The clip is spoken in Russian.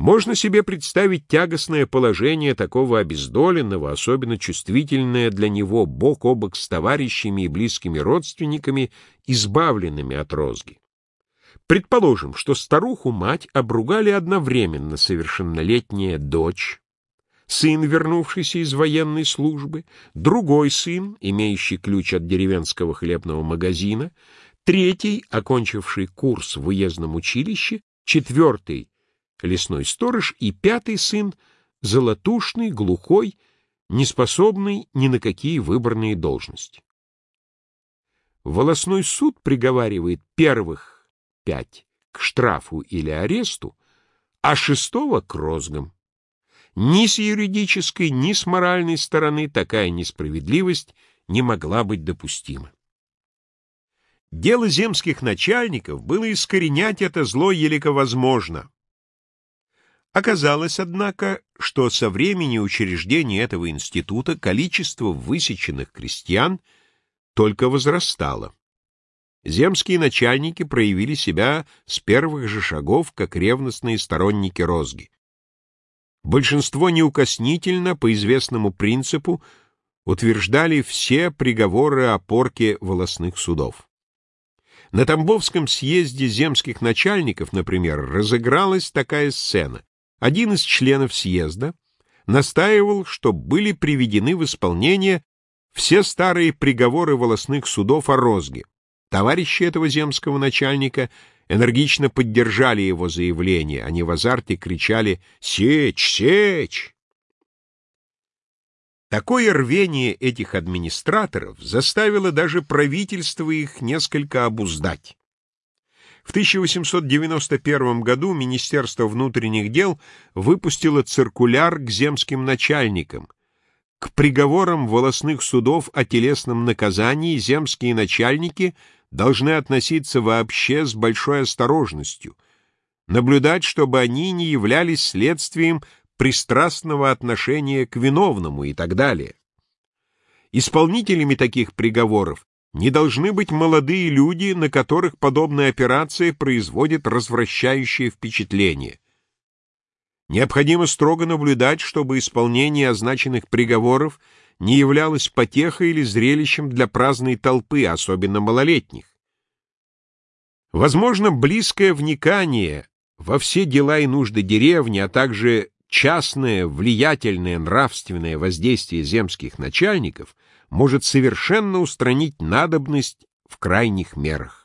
Можно себе представить тягостное положение такого обездоленного, особенно чувствительное для него бок о бок с товарищами и близкими родственниками, избавленными от розги. Предположим, что старуху-мать обругали одновременно совершеннолетняя дочь, сын, вернувшийся из военной службы, другой сын, имеющий ключ от деревенского хлебного магазина, третий, окончивший курс в уездном училище, четвертый, лесной сторож, и пятый сын — золотушный, глухой, неспособный ни на какие выборные должности. Волосной суд приговаривает первых пять к штрафу или аресту, а шестого — к розгам. Ни с юридической, ни с моральной стороны такая несправедливость не могла быть допустима. Дело земских начальников было искоренять это зло елико возможно, Оказалось, однако, что со времени учреждения этого института количество высеченных крестьян только возрастало. Земские начальники проявили себя с первых же шагов как ревностные сторонники розги. Большинство неукоснительно, по известному принципу, утверждали все приговоры о порке волосных судов. На Тамбовском съезде земских начальников, например, разыгралась такая сцена. Один из членов съезда настаивал, что были приведены в исполнение все старые приговоры волосных судов о розге. Товарищи этого земского начальника энергично поддержали его заявление, они в азарте кричали «Сечь! Сечь!». Такое рвение этих администраторов заставило даже правительство их несколько обуздать. В 1891 году Министерство внутренних дел выпустило циркуляр к земским начальникам. К приговорам волосных судов о телесном наказании земские начальники должны относиться вообще с большой осторожностью, наблюдать, чтобы они не являлись следствием пристрастного отношения к виновному и так далее. Исполнителями таких приговоров не должны быть молодые люди, на которых подобная операция производит развращающее впечатление. Необходимо строго наблюдать, чтобы исполнение означенных приговоров не являлось потехой или зрелищем для праздной толпы, особенно малолетних. Возможно, близкое вникание во все дела и нужды деревни, а также частное, влиятельное нравственное воздействие земских начальников может совершенно устранить надобность в крайних мерах.